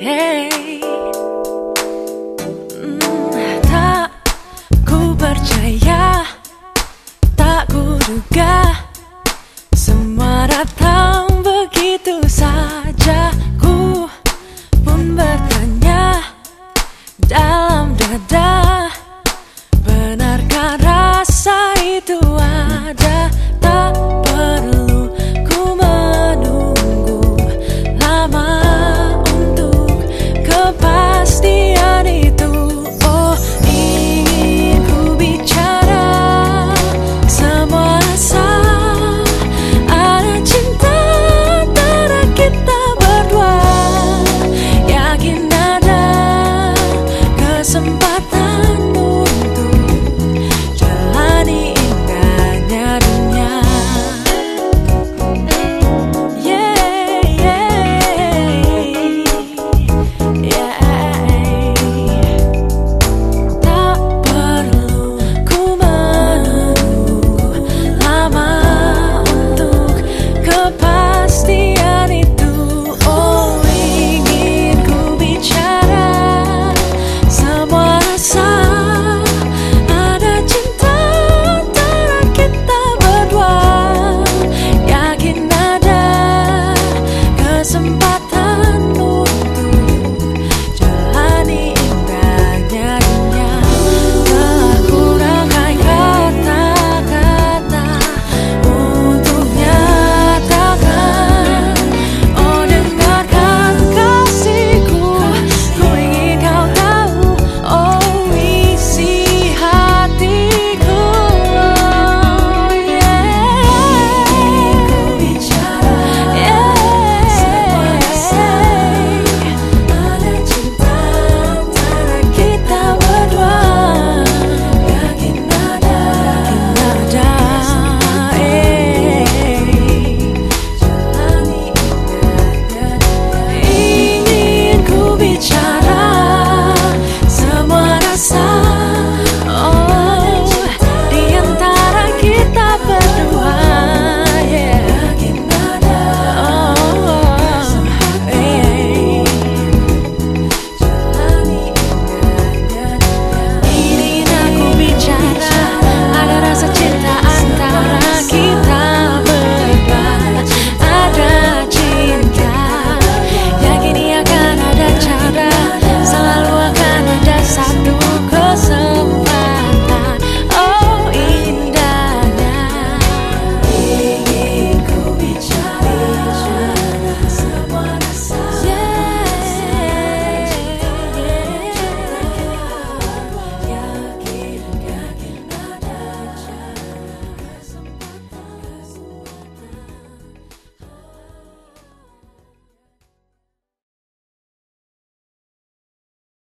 Hey.